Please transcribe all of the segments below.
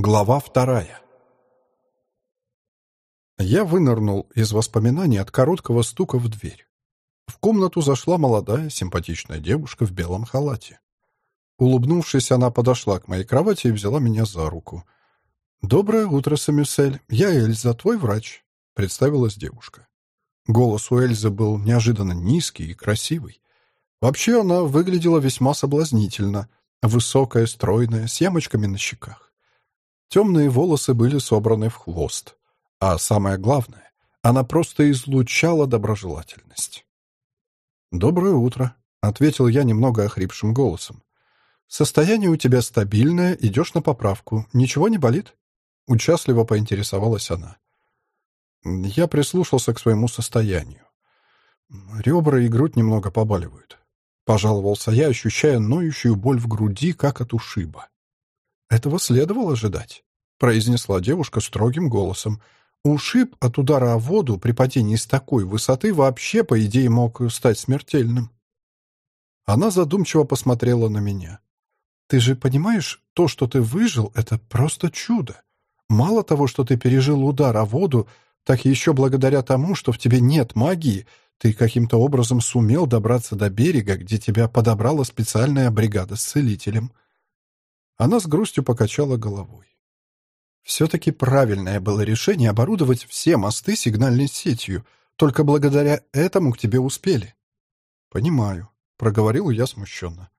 Глава вторая. Я вынырнул из воспоминаний от короткого стука в дверь. В комнату зашла молодая, симпатичная девушка в белом халате. Улыбнувшись, она подошла к моей кровати и взяла меня за руку. «Доброе утро, Самюсель. Я Эльза, твой врач», — представилась девушка. Голос у Эльзы был неожиданно низкий и красивый. Вообще она выглядела весьма соблазнительно, высокая, стройная, с ямочками на щеках. Темные волосы были собраны в хвост. А самое главное, она просто излучала доброжелательность. «Доброе утро», — ответил я немного охрипшим голосом. «Состояние у тебя стабильное, идешь на поправку. Ничего не болит?» Участливо поинтересовалась она. Я прислушался к своему состоянию. Ребра и грудь немного побаливают. Пожаловался я, ощущая ноющую боль в груди, как от ушиба. «Этого следовало ожидать», — произнесла девушка строгим голосом. «Ушиб от удара о воду при падении с такой высоты вообще, по идее, мог стать смертельным». Она задумчиво посмотрела на меня. «Ты же понимаешь, то, что ты выжил, это просто чудо. Мало того, что ты пережил удар о воду, так еще благодаря тому, что в тебе нет магии, ты каким-то образом сумел добраться до берега, где тебя подобрала специальная бригада с целителем». Она с грустью покачала головой. Все-таки правильное было решение оборудовать все мосты сигнальной сетью. Только благодаря этому к тебе успели. Понимаю, проговорил я смущенно.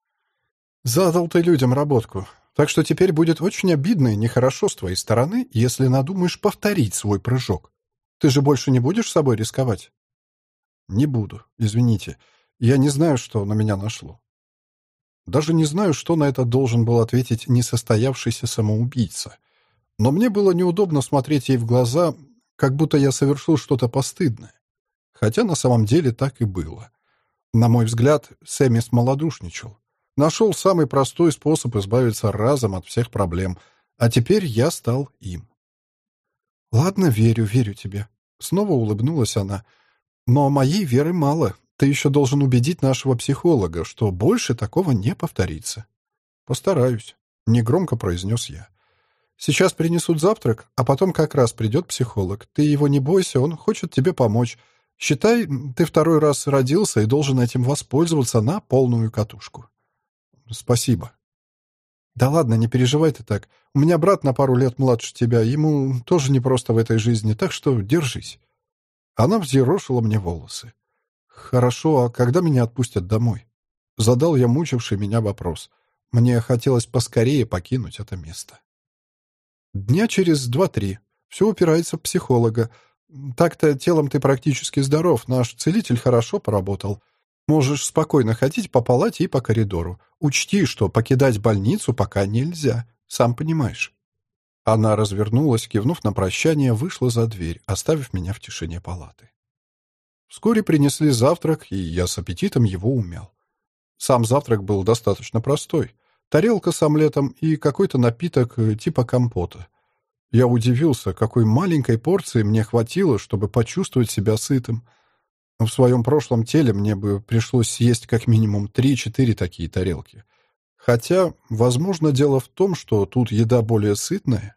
Задал ты людям работку, так что теперь будет очень обидно и нехорошо с твоей стороны, если надумаешь повторить свой прыжок. Ты же больше не будешь собой рисковать? Не буду, извините. Я не знаю, что на меня нашло. Даже не знаю, что на это должен был ответить несостоявшийся самоубийца. Но мне было неудобно смотреть ей в глаза, как будто я совершил что-то постыдное. Хотя на самом деле так и было. На мой взгляд, Сэмми смолодушничал. Нашел самый простой способ избавиться разом от всех проблем, а теперь я стал им. «Ладно, верю, верю тебе», — снова улыбнулась она. «Но моей веры мало. Ты еще должен убедить нашего психолога, что больше такого не повторится. Постараюсь, негромко произнес я. Сейчас принесут завтрак, а потом как раз придет психолог. Ты его не бойся, он хочет тебе помочь. Считай, ты второй раз родился и должен этим воспользоваться на полную катушку. Спасибо. Да ладно, не переживай ты так. У меня брат на пару лет младше тебя, ему тоже непросто в этой жизни, так что держись. Она взъерошила мне волосы. «Хорошо, а когда меня отпустят домой?» Задал я мучивший меня вопрос. Мне хотелось поскорее покинуть это место. Дня через два-три. Все упирается в психолога. Так-то телом ты практически здоров, наш целитель хорошо поработал. Можешь спокойно ходить по палате и по коридору. Учти, что покидать больницу пока нельзя, сам понимаешь. Она развернулась, кивнув на прощание, вышла за дверь, оставив меня в тишине палаты. Вскоре принесли завтрак, и я с аппетитом его умял. Сам завтрак был достаточно простой. Тарелка с омлетом и какой-то напиток э, типа компота. Я удивился, какой маленькой порции мне хватило, чтобы почувствовать себя сытым. В своем прошлом теле мне бы пришлось съесть как минимум 3-4 такие тарелки. Хотя, возможно, дело в том, что тут еда более сытная.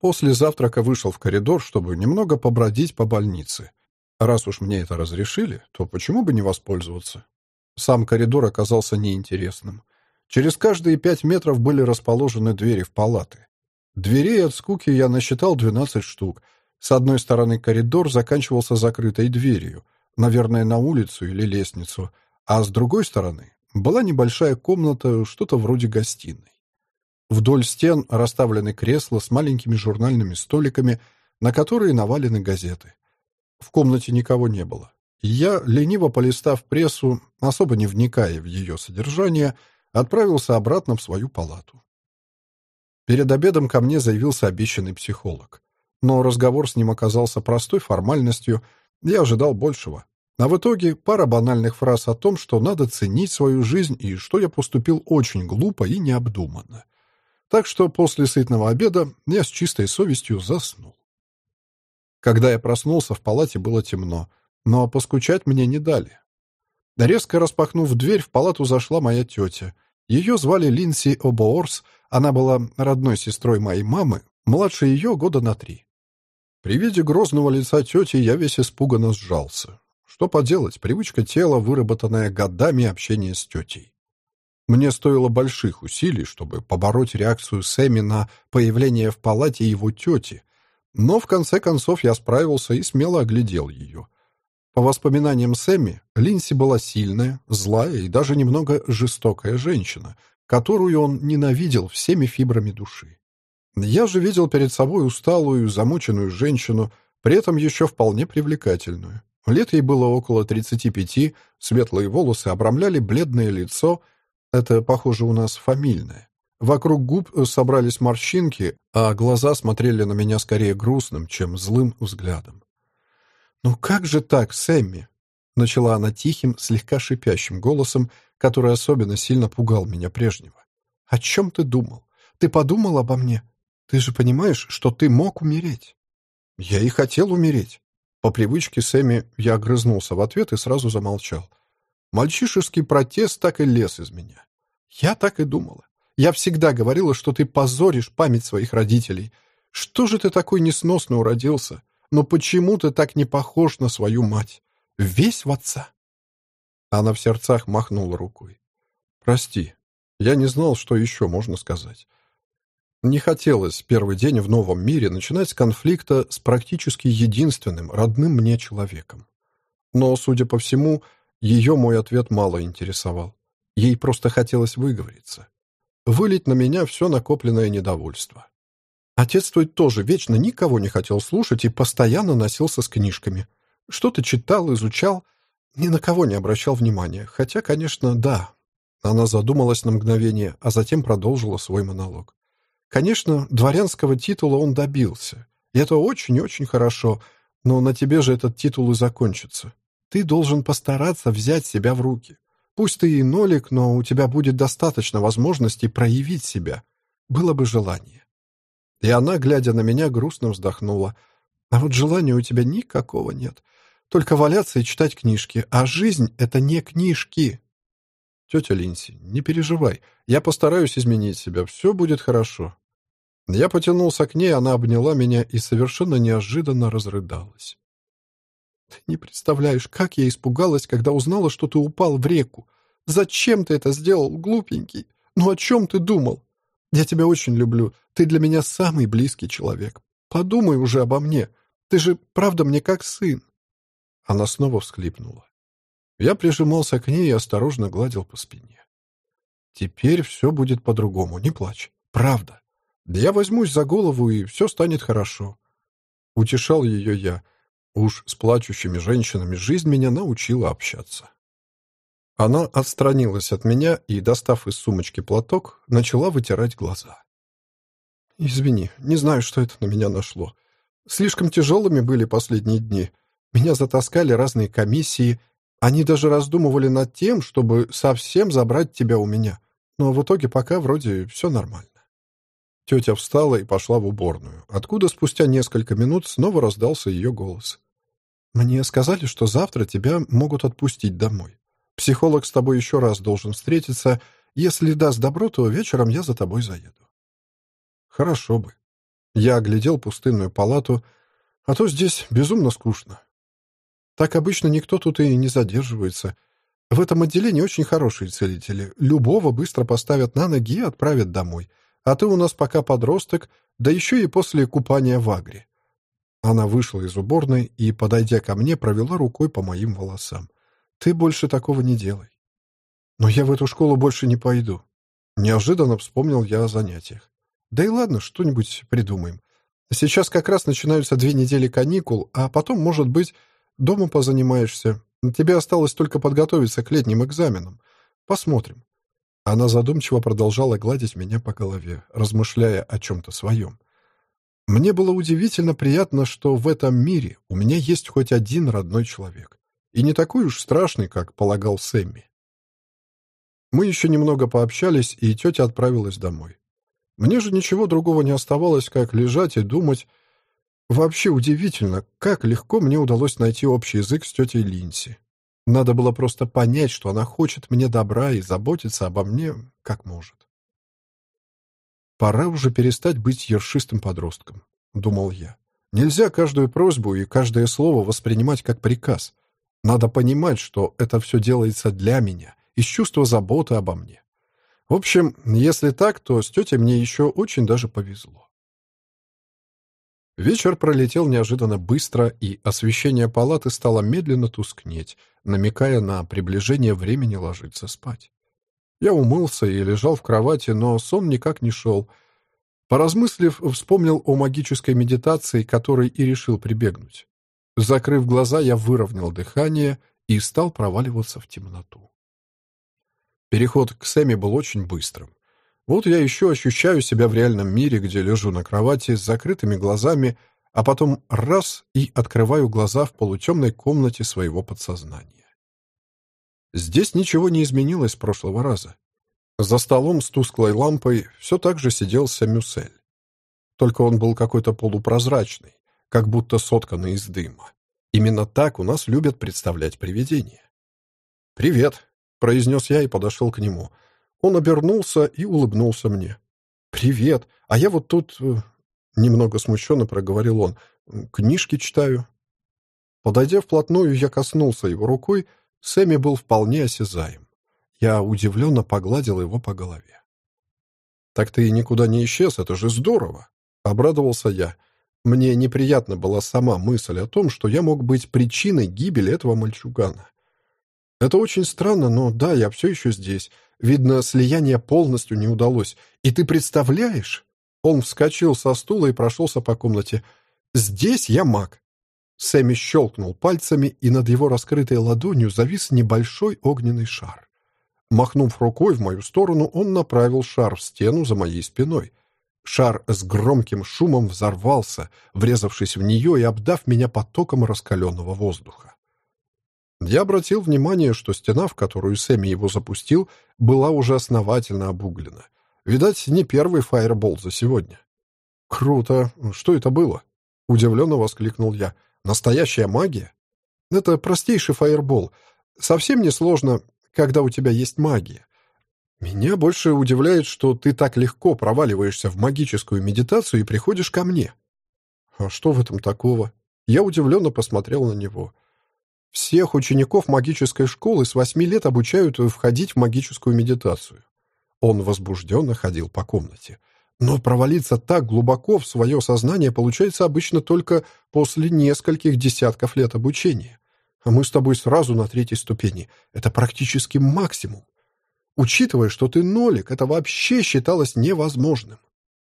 После завтрака вышел в коридор, чтобы немного побродить по больнице. Раз уж мне это разрешили, то почему бы не воспользоваться? Сам коридор оказался неинтересным. Через каждые пять метров были расположены двери в палаты. Дверей от скуки я насчитал 12 штук. С одной стороны коридор заканчивался закрытой дверью, наверное, на улицу или лестницу, а с другой стороны была небольшая комната, что-то вроде гостиной. Вдоль стен расставлены кресла с маленькими журнальными столиками, на которые навалены газеты. В комнате никого не было. Я, лениво полистав прессу, особо не вникая в ее содержание, отправился обратно в свою палату. Перед обедом ко мне заявился обещанный психолог. Но разговор с ним оказался простой формальностью, я ожидал большего. А в итоге пара банальных фраз о том, что надо ценить свою жизнь и что я поступил очень глупо и необдуманно. Так что после сытного обеда я с чистой совестью заснул. Когда я проснулся, в палате было темно, но поскучать мне не дали. Резко распахнув дверь, в палату зашла моя тетя. Ее звали Линси Обоорс, она была родной сестрой моей мамы, младше ее года на три. При виде грозного лица тети я весь испуганно сжался. Что поделать, привычка тела, выработанная годами общения с тетей. Мне стоило больших усилий, чтобы побороть реакцию Сэмми на появление в палате его тети, но в конце концов я справился и смело оглядел ее. По воспоминаниям Сэмми, Линси была сильная, злая и даже немного жестокая женщина, которую он ненавидел всеми фибрами души. Я же видел перед собой усталую, замученную женщину, при этом еще вполне привлекательную. Лет ей было около 35, светлые волосы обрамляли бледное лицо, это, похоже, у нас фамильное. Вокруг губ собрались морщинки, а глаза смотрели на меня скорее грустным, чем злым взглядом. «Ну как же так, Сэмми?» — начала она тихим, слегка шипящим голосом, который особенно сильно пугал меня прежнего. «О чем ты думал? Ты подумал обо мне? Ты же понимаешь, что ты мог умереть?» «Я и хотел умереть». По привычке Сэмми я огрызнулся в ответ и сразу замолчал. Мальчишеский протест так и лез из меня. Я так и думала. Я всегда говорила, что ты позоришь память своих родителей. Что же ты такой несносный уродился? Но почему ты так не похож на свою мать? Весь в отца?» Она в сердцах махнула рукой. «Прости, я не знал, что еще можно сказать. Не хотелось первый день в новом мире начинать с конфликта с практически единственным, родным мне человеком. Но, судя по всему, ее мой ответ мало интересовал. Ей просто хотелось выговориться вылить на меня все накопленное недовольство. Отец твой тоже вечно никого не хотел слушать и постоянно носился с книжками. Что-то читал, изучал, ни на кого не обращал внимания. Хотя, конечно, да. Она задумалась на мгновение, а затем продолжила свой монолог. Конечно, дворянского титула он добился. И это очень-очень хорошо, но на тебе же этот титул и закончится. Ты должен постараться взять себя в руки. Пусть ты и нолик, но у тебя будет достаточно возможностей проявить себя. Было бы желание. И она, глядя на меня, грустно вздохнула. А вот желания у тебя никакого нет. Только валяться и читать книжки. А жизнь — это не книжки. Тетя Линси, не переживай. Я постараюсь изменить себя. Все будет хорошо. Я потянулся к ней, она обняла меня и совершенно неожиданно разрыдалась. Не представляешь, как я испугалась, когда узнала, что ты упал в реку. Зачем ты это сделал, глупенький? Ну о чем ты думал? Я тебя очень люблю. Ты для меня самый близкий человек. Подумай уже обо мне. Ты же, правда, мне как сын. Она снова всхлипнула. Я прижимался к ней и осторожно гладил по спине. Теперь все будет по-другому, не плачь. Правда. Я возьмусь за голову, и все станет хорошо. Утешал ее я. Уж с плачущими женщинами жизнь меня научила общаться. Она отстранилась от меня и, достав из сумочки платок, начала вытирать глаза. «Извини, не знаю, что это на меня нашло. Слишком тяжелыми были последние дни. Меня затаскали разные комиссии. Они даже раздумывали над тем, чтобы совсем забрать тебя у меня. Но в итоге пока вроде все нормально». Тетя встала и пошла в уборную, откуда спустя несколько минут снова раздался ее голос. «Мне сказали, что завтра тебя могут отпустить домой. Психолог с тобой еще раз должен встретиться. Если даст добро, то вечером я за тобой заеду». «Хорошо бы». Я оглядел пустынную палату, а то здесь безумно скучно. Так обычно никто тут и не задерживается. В этом отделении очень хорошие целители. Любого быстро поставят на ноги и отправят домой а ты у нас пока подросток, да еще и после купания в агре». Она вышла из уборной и, подойдя ко мне, провела рукой по моим волосам. «Ты больше такого не делай». «Но я в эту школу больше не пойду». Неожиданно вспомнил я о занятиях. «Да и ладно, что-нибудь придумаем. Сейчас как раз начинаются две недели каникул, а потом, может быть, дома позанимаешься. Тебе осталось только подготовиться к летним экзаменам. Посмотрим. Она задумчиво продолжала гладить меня по голове, размышляя о чем-то своем. Мне было удивительно приятно, что в этом мире у меня есть хоть один родной человек. И не такой уж страшный, как полагал Сэмми. Мы еще немного пообщались, и тетя отправилась домой. Мне же ничего другого не оставалось, как лежать и думать. Вообще удивительно, как легко мне удалось найти общий язык с тетей Линси. Надо было просто понять, что она хочет мне добра и заботиться обо мне, как может. «Пора уже перестать быть ершистым подростком», — думал я. «Нельзя каждую просьбу и каждое слово воспринимать как приказ. Надо понимать, что это все делается для меня, из чувства заботы обо мне. В общем, если так, то с тетей мне еще очень даже повезло. Вечер пролетел неожиданно быстро, и освещение палаты стало медленно тускнеть, намекая на приближение времени ложиться спать. Я умылся и лежал в кровати, но сон никак не шел. Поразмыслив, вспомнил о магической медитации, которой и решил прибегнуть. Закрыв глаза, я выровнял дыхание и стал проваливаться в темноту. Переход к Сэми был очень быстрым. Вот я еще ощущаю себя в реальном мире, где лежу на кровати с закрытыми глазами, а потом раз и открываю глаза в полутемной комнате своего подсознания. Здесь ничего не изменилось с прошлого раза. За столом с тусклой лампой все так же сидел Сэмюсель. Только он был какой-то полупрозрачный, как будто сотканный из дыма. Именно так у нас любят представлять привидения. «Привет», — произнес я и подошел к нему — он обернулся и улыбнулся мне. «Привет! А я вот тут...» э, Немного смущенно проговорил он. «Книжки читаю». Подойдя вплотную, я коснулся его рукой. Сэмми был вполне осязаем. Я удивленно погладил его по голове. «Так ты никуда не исчез, это же здорово!» — обрадовался я. Мне неприятна была сама мысль о том, что я мог быть причиной гибели этого мальчугана. Это очень странно, но да, я все еще здесь. Видно, слияние полностью не удалось. И ты представляешь? Он вскочил со стула и прошелся по комнате. «Здесь я маг». Сэмми щелкнул пальцами, и над его раскрытой ладонью завис небольшой огненный шар. Махнув рукой в мою сторону, он направил шар в стену за моей спиной. Шар с громким шумом взорвался, врезавшись в нее и обдав меня потоком раскаленного воздуха. Я обратил внимание, что стена, в которую Сэмми его запустил, была уже основательно обуглена. Видать, не первый фаербол за сегодня. «Круто! Что это было?» — удивленно воскликнул я. «Настоящая магия?» «Это простейший фаербол. Совсем не сложно, когда у тебя есть магия. Меня больше удивляет, что ты так легко проваливаешься в магическую медитацию и приходишь ко мне». «А что в этом такого?» Я удивленно посмотрел на него. Всех учеников магической школы с восьми лет обучают входить в магическую медитацию. Он возбужденно ходил по комнате. Но провалиться так глубоко в свое сознание получается обычно только после нескольких десятков лет обучения. А мы с тобой сразу на третьей ступени. Это практически максимум. Учитывая, что ты нолик, это вообще считалось невозможным.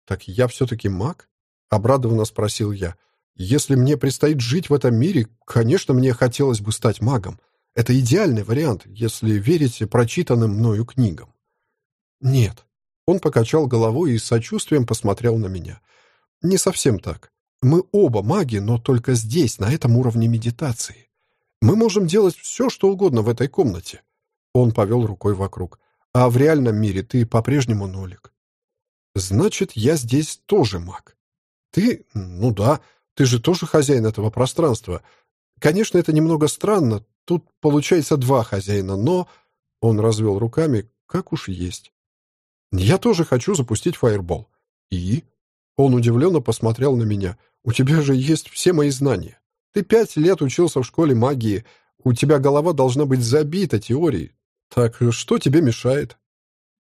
«Так я все-таки маг?» — обрадованно спросил я. — если мне предстоит жить в этом мире, конечно, мне хотелось бы стать магом. Это идеальный вариант, если верите прочитанным мною книгам. Нет. Он покачал головой и с сочувствием посмотрел на меня. Не совсем так. Мы оба маги, но только здесь, на этом уровне медитации. Мы можем делать все, что угодно в этой комнате. Он повел рукой вокруг. А в реальном мире ты по-прежнему нолик. Значит, я здесь тоже маг. Ты, ну да, ты же тоже хозяин этого пространства. Конечно, это немного странно. Тут получается два хозяина, но...» Он развел руками, как уж есть. «Я тоже хочу запустить фаербол». «И?» Он удивленно посмотрел на меня. «У тебя же есть все мои знания. Ты пять лет учился в школе магии. У тебя голова должна быть забита теорией. Так что тебе мешает?»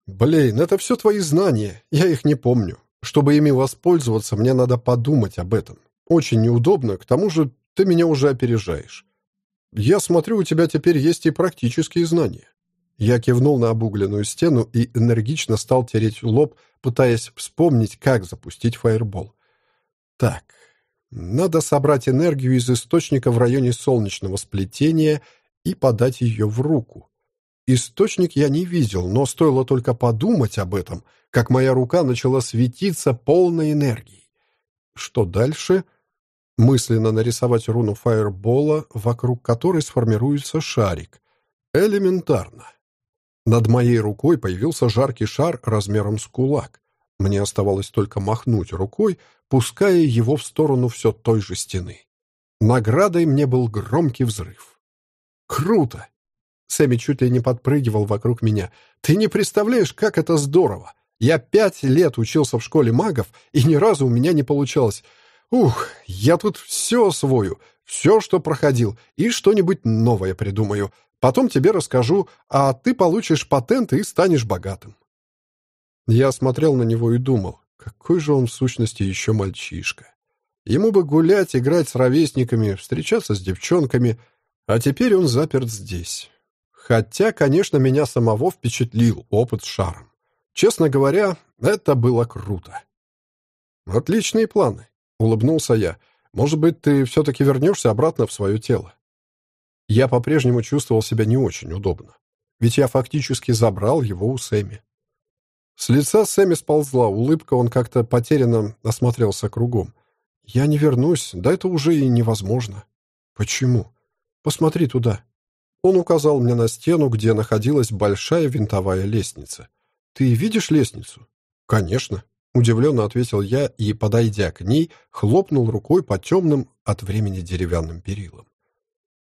«Блин, это все твои знания. Я их не помню. Чтобы ими воспользоваться, мне надо подумать об этом. Очень неудобно, к тому же ты меня уже опережаешь. Я смотрю, у тебя теперь есть и практические знания. Я кивнул на обугленную стену и энергично стал тереть лоб, пытаясь вспомнить, как запустить фаербол. Так, надо собрать энергию из источника в районе солнечного сплетения и подать ее в руку. Источник я не видел, но стоило только подумать об этом, как моя рука начала светиться полной энергией. Что дальше — мысленно нарисовать руну фаербола, вокруг которой сформируется шарик. Элементарно. Над моей рукой появился жаркий шар размером с кулак. Мне оставалось только махнуть рукой, пуская его в сторону все той же стены. Наградой мне был громкий взрыв. Круто! Сэмми чуть ли не подпрыгивал вокруг меня. «Ты не представляешь, как это здорово! Я пять лет учился в школе магов, и ни разу у меня не получалось. Ух, я тут все освою, все, что проходил, и что-нибудь новое придумаю. Потом тебе расскажу, а ты получишь патент и станешь богатым». Я смотрел на него и думал, какой же он в сущности еще мальчишка. Ему бы гулять, играть с ровесниками, встречаться с девчонками, а теперь он заперт здесь. Хотя, конечно, меня самого впечатлил опыт с шаром. Честно говоря, это было круто. «Отличные планы», — улыбнулся я. «Может быть, ты все-таки вернешься обратно в свое тело?» Я по-прежнему чувствовал себя не очень удобно. Ведь я фактически забрал его у Сэмми. С лица Сэмми сползла улыбка, он как-то потерянно осмотрелся кругом. «Я не вернусь, да это уже и невозможно». «Почему?» «Посмотри туда». Он указал мне на стену, где находилась большая винтовая лестница. «Ты видишь лестницу?» «Конечно», — удивленно ответил я и, подойдя к ней, хлопнул рукой по темным от времени деревянным перилам.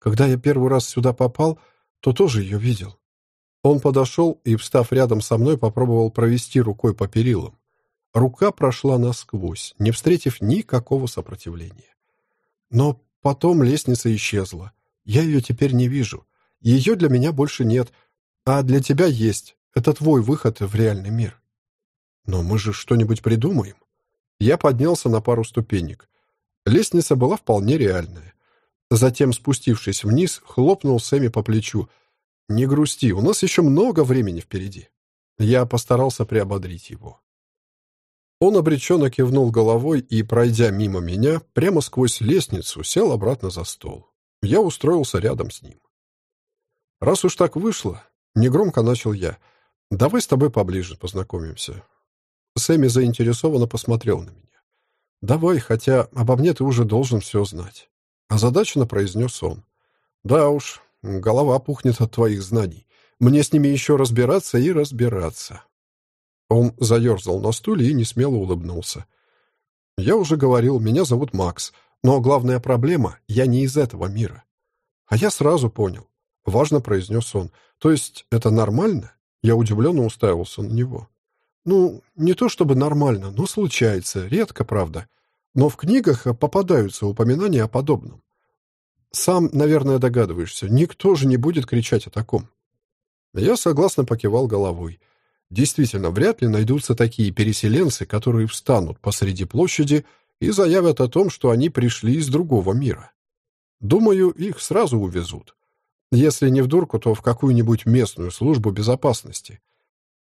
Когда я первый раз сюда попал, то тоже ее видел. Он подошел и, встав рядом со мной, попробовал провести рукой по перилам. Рука прошла насквозь, не встретив никакого сопротивления. Но потом лестница исчезла. Я ее теперь не вижу. Ее для меня больше нет, а для тебя есть. Это твой выход в реальный мир. Но мы же что-нибудь придумаем. Я поднялся на пару ступенек. Лестница была вполне реальная. Затем, спустившись вниз, хлопнул Сэмми по плечу. «Не грусти, у нас еще много времени впереди». Я постарался приободрить его. Он обреченно кивнул головой и, пройдя мимо меня, прямо сквозь лестницу, сел обратно за стол. Я устроился рядом с ним. «Раз уж так вышло», — негромко начал я, — «давай с тобой поближе познакомимся». Сэмми заинтересованно посмотрел на меня. «Давай, хотя обо мне ты уже должен все знать». Озадаченно произнес он. «Да уж, голова пухнет от твоих знаний. Мне с ними еще разбираться и разбираться». Он заерзал на стуле и несмело улыбнулся. «Я уже говорил, меня зовут Макс, но главная проблема — я не из этого мира». А я сразу понял. — важно произнес он. «То есть это нормально?» Я удивленно уставился на него. «Ну, не то чтобы нормально, но случается. Редко, правда. Но в книгах попадаются упоминания о подобном. Сам, наверное, догадываешься, никто же не будет кричать о таком». Я согласно покивал головой. Действительно, вряд ли найдутся такие переселенцы, которые встанут посреди площади и заявят о том, что они пришли из другого мира. Думаю, их сразу увезут. Если не в дурку, то в какую-нибудь местную службу безопасности.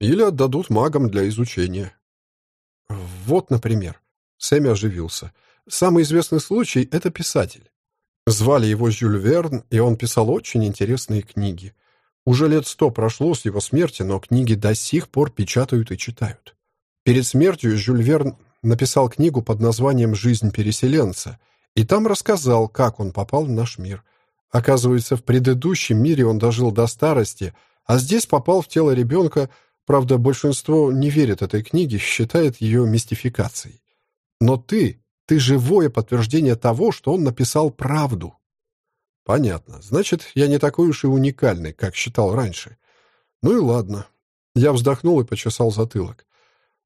Или отдадут магам для изучения. Вот, например. Сэмми оживился. Самый известный случай — это писатель. Звали его Жюль Верн, и он писал очень интересные книги. Уже лет сто прошло с его смерти, но книги до сих пор печатают и читают. Перед смертью Жюль Верн написал книгу под названием «Жизнь переселенца», и там рассказал, как он попал в наш мир — Оказывается, в предыдущем мире он дожил до старости, а здесь попал в тело ребенка, правда, большинство не верит этой книге, считает ее мистификацией. Но ты, ты живое подтверждение того, что он написал правду. Понятно. Значит, я не такой уж и уникальный, как считал раньше. Ну и ладно. Я вздохнул и почесал затылок.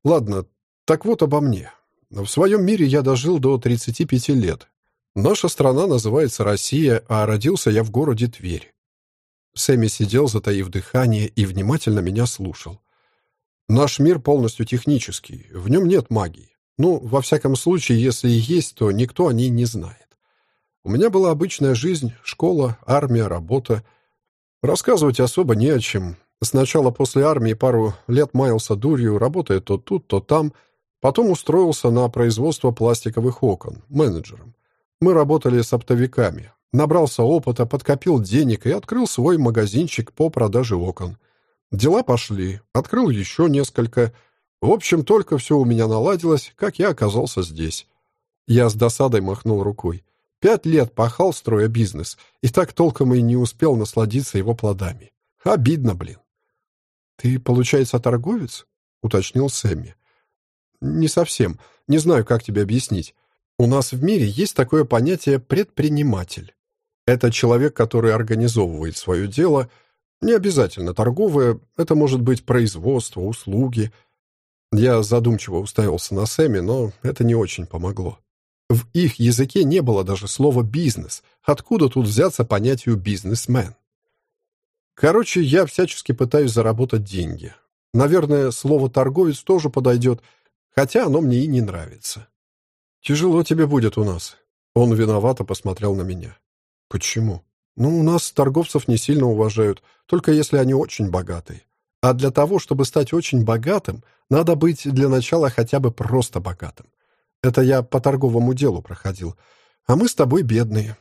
Ладно, так вот обо мне. В своем мире я дожил до 35 лет, Наша страна называется Россия, а родился я в городе Тверь. Сэмми сидел, затаив дыхание, и внимательно меня слушал. Наш мир полностью технический, в нем нет магии. Ну, во всяком случае, если и есть, то никто о ней не знает. У меня была обычная жизнь, школа, армия, работа. Рассказывать особо не о чем. Сначала после армии пару лет маялся дурью, работая то тут, то там. Потом устроился на производство пластиковых окон, менеджером. Мы работали с оптовиками. Набрался опыта, подкопил денег и открыл свой магазинчик по продаже окон. Дела пошли. Открыл еще несколько. В общем, только все у меня наладилось, как я оказался здесь. Я с досадой махнул рукой. Пять лет пахал, строя бизнес, и так толком и не успел насладиться его плодами. Обидно, блин. «Ты, получается, торговец?» — уточнил Сэмми. «Не совсем. Не знаю, как тебе объяснить. У нас в мире есть такое понятие «предприниматель». Это человек, который организовывает свое дело, Не обязательно торговое, это может быть производство, услуги. Я задумчиво уставился на Сэмми, но это не очень помогло. В их языке не было даже слова «бизнес». Откуда тут взяться понятию «бизнесмен»? Короче, я всячески пытаюсь заработать деньги. Наверное, слово «торговец» тоже подойдет, хотя оно мне и не нравится. «Тяжело тебе будет у нас». Он виновато посмотрел на меня. «Почему?» «Ну, у нас торговцев не сильно уважают, только если они очень богатые. А для того, чтобы стать очень богатым, надо быть для начала хотя бы просто богатым. Это я по торговому делу проходил. А мы с тобой бедные».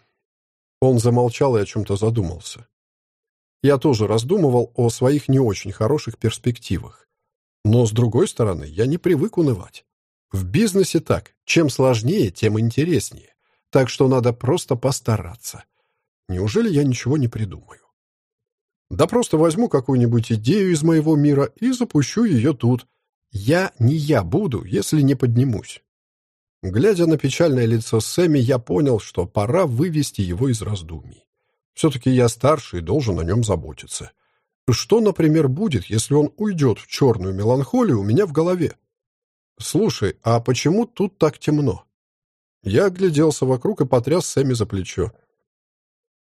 Он замолчал и о чем-то задумался. Я тоже раздумывал о своих не очень хороших перспективах. Но, с другой стороны, я не привык унывать. В бизнесе так. Чем сложнее, тем интереснее. Так что надо просто постараться. Неужели я ничего не придумаю? Да просто возьму какую-нибудь идею из моего мира и запущу ее тут. Я не я буду, если не поднимусь. Глядя на печальное лицо Сэмми, я понял, что пора вывести его из раздумий. Все-таки я старше и должен о нем заботиться. Что, например, будет, если он уйдет в черную меланхолию у меня в голове? «Слушай, а почему тут так темно?» Я огляделся вокруг и потряс Сэмми за плечо.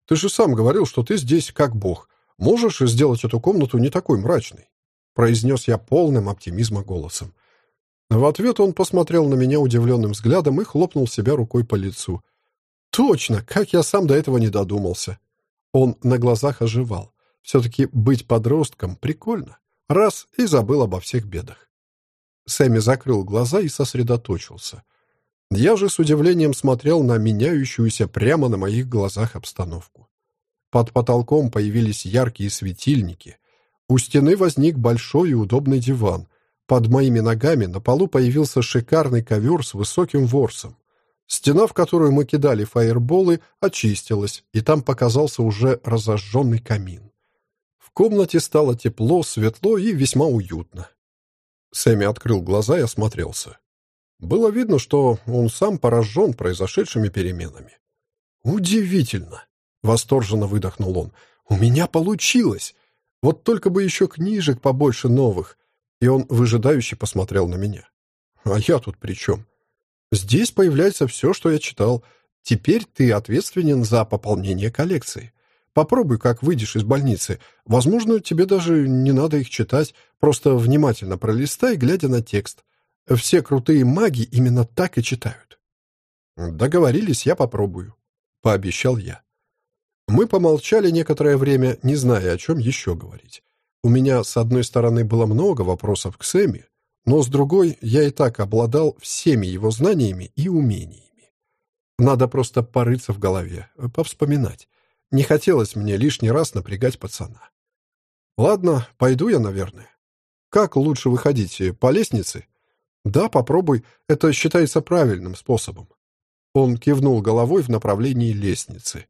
«Ты же сам говорил, что ты здесь как бог. Можешь сделать эту комнату не такой мрачной?» Произнес я полным оптимизма голосом. В ответ он посмотрел на меня удивленным взглядом и хлопнул себя рукой по лицу. «Точно! Как я сам до этого не додумался!» Он на глазах оживал. Все-таки быть подростком прикольно. Раз и забыл обо всех бедах. Сэмми закрыл глаза и сосредоточился. Я же с удивлением смотрел на меняющуюся прямо на моих глазах обстановку. Под потолком появились яркие светильники. У стены возник большой и удобный диван. Под моими ногами на полу появился шикарный ковер с высоким ворсом. Стена, в которую мы кидали фаерболы, очистилась, и там показался уже разожженный камин. В комнате стало тепло, светло и весьма уютно. Сэмми открыл глаза и осмотрелся. Было видно, что он сам поражен произошедшими переменами. «Удивительно!» — восторженно выдохнул он. «У меня получилось! Вот только бы еще книжек побольше новых!» И он выжидающе посмотрел на меня. «А я тут при чем? Здесь появляется все, что я читал. Теперь ты ответственен за пополнение коллекции. Попробуй, как выйдешь из больницы. Возможно, тебе даже не надо их читать, просто внимательно пролистай, глядя на текст. Все крутые маги именно так и читают. Договорились, я попробую, пообещал я. Мы помолчали некоторое время, не зная, о чем еще говорить. У меня, с одной стороны, было много вопросов к Сэмми, но с другой, я и так обладал всеми его знаниями и умениями. Надо просто порыться в голове, повспоминать. Не хотелось мне лишний раз напрягать пацана. Ладно, пойду я, наверное. Как лучше выходить, по лестнице? Да, попробуй, это считается правильным способом. Он кивнул головой в направлении лестницы.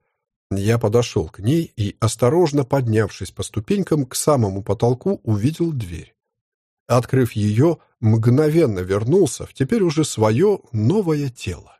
Я подошел к ней и, осторожно поднявшись по ступенькам к самому потолку, увидел дверь. Открыв ее, мгновенно вернулся в теперь уже свое новое тело.